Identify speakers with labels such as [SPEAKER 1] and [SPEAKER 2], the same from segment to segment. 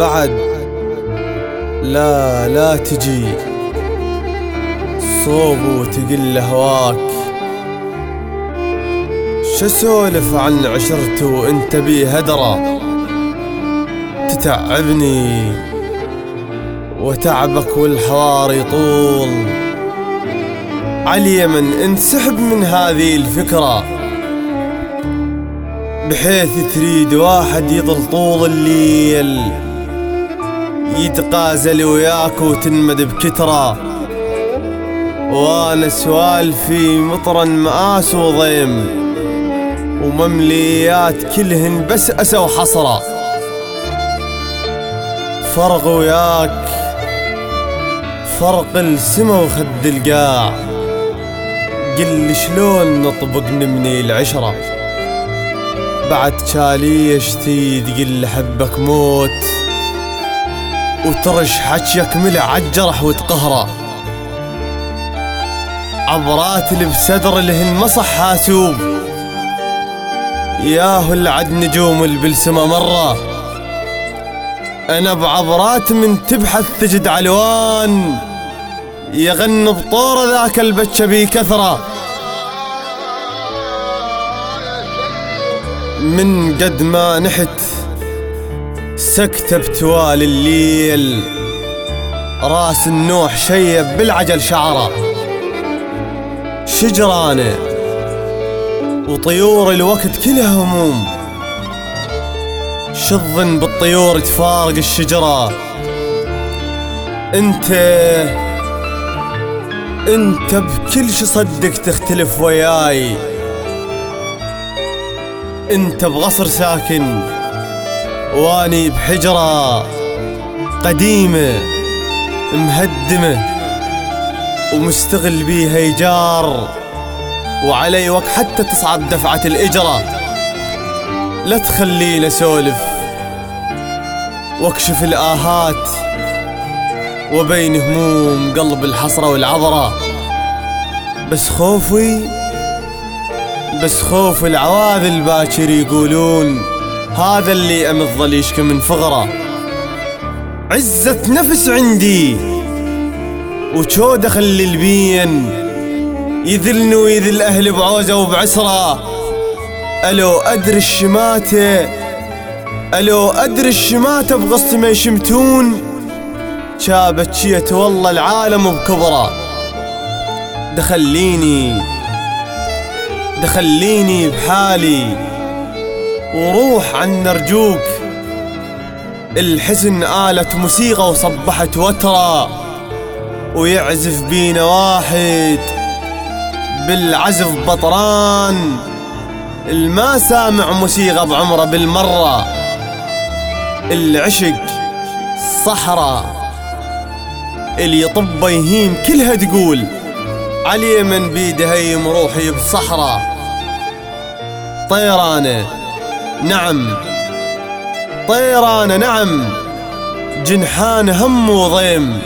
[SPEAKER 1] بعد. لا لا تجي. صوب وتقل هواك. شو سولف عن عشرته وانت بي هدرة؟ تتعبني وتعبك والحوار يطول. عليمن انسحب من هذه الفكرة. بحيث تريد واحد يضل طول الليل. يتقازل وياك وتنمد بكترة. وأنا سوالفي مطرا مآس وضيم وممليات كلهن بس أسى وحصرة فرق وياك فرق السما وخد القاع. قل شلون نطبق نمني العشرة؟ بعد شاليشتي تقل حبك موت. وترش حجك ملع عالجرح وتقهره عبرات اللي بصدر لهن مصح حاسوب ياهو العد نجوم البلسمة مرة أنا بعبرات من تبحث تجد علوان. يغن بطور ذاك البتش بي كثرة من قد ما نحت سكتة بتوالي الليل. راس النوح شيب بالعجل شعره. شجرانه وطيور الوقت كلها هموم شظن بالطيور تفارق الشجرة. انت انت بكل شي صدق تختلف وياي. انت بغصر ساكن. واني بحجرة قديمة مهدمة ومستغل بيها ايجار وعلي وقت حتى تصعد دفعة الإجرة. لا تخلينا سولف واكشف الآهات وبين هموم قلب الحسرة والعذرة. بس خوفي بس خوف العواذل باكر يقولون هذا اللي أمض يشكي من فغرة عزة نفس عندي. وشو دخل البين. يذلني ويذل أهلي بعوزة وبعسرة. ألو أدري الشماتة. ألو أدري الشماتة بغصت ما يشمتون شابت شيت والله العالم بكبرة. دخليني. دخليني بحالي. وروح عن نرجوك. الحزن آلة موسيقى وصبحت وترى. ويعزف بينا واحد. بالعزف بطران. الما سامع موسيقى بعمره بالمرة. العشق صحراء اللي يطب يهيم كلها تقول. علي من بيده هيم روحي بصحراء طيرانه. نعم. طيرانه نعم. جنحان هم وضيم.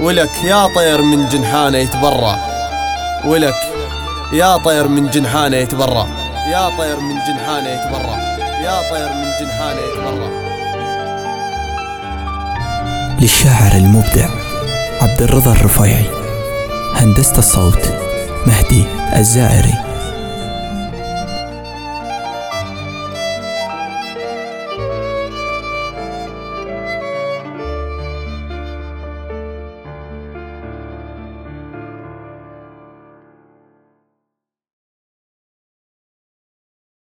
[SPEAKER 1] ولك يا طير من جنحانه يتبرى. ولك يا طير من جنحانه يتبرى. يا طير من جنحانه يتبرى. يا طير من جنحانه يتبرى.
[SPEAKER 2] للشاعر المبدع عبد الرضا الرفيعي هندسة الصوت مهدي الزائري.